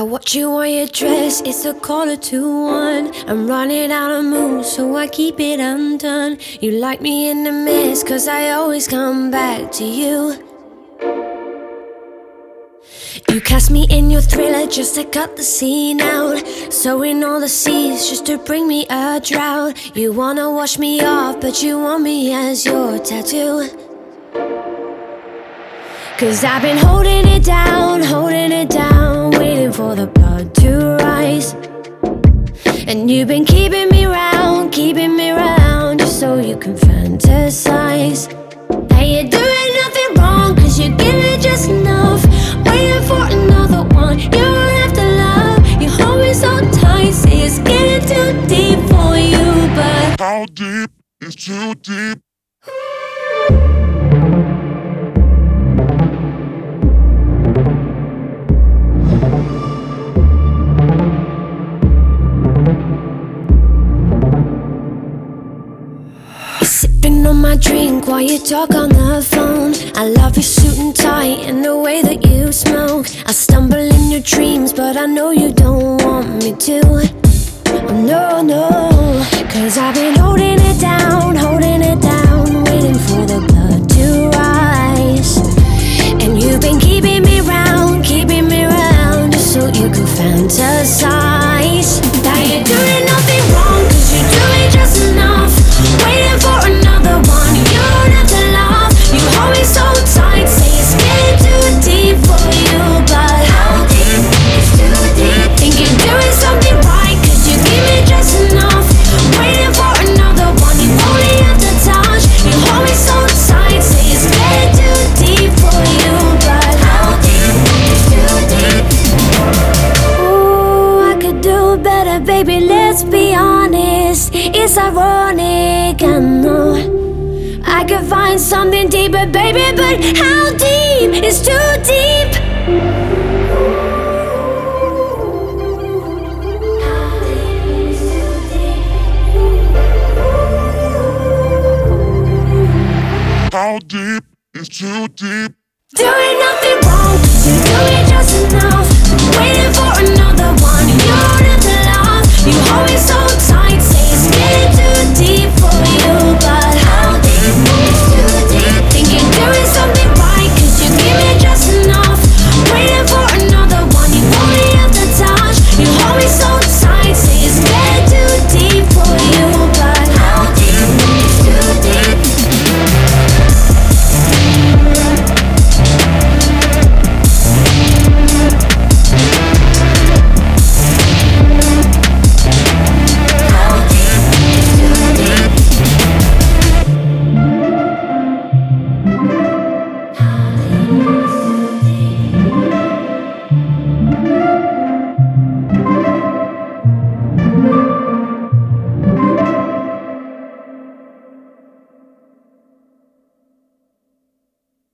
I watch you wear your dress, it's a quarter to one. I'm running out of mood, so I keep it undone. You like me in the mess, cause I always come back to you. You cast me in your thriller just to cut the scene out. Sowing all the seeds just to bring me a drought. You wanna wash me off, but you want me as your tattoo. Cause I've been holding it down, holding it down, for the blood to rise. And you've been keeping me round, keeping me round, just so you can fantasize. That you're doing nothing wrong, cause you give it just enough. Waiting for another one, you don't have to love. You hold me so tight, say it's getting too deep for you, but How deep is too deep? On my drink while you talk on the phone. I love your suit and tie and the way that you smoke. I stumble in your dreams, but I know you don't want me to. Oh, no, no. Cause I've been holding it down, holding it down, waiting for the blood to rise. And you've been keeping me round, keeping me round, just so you can fantasize. Baby. Let's be honest. It's ironic, I know. I could find something deeper, baby, but how deep is too deep? How deep is too deep? How deep is too deep? Doing nothing wrong,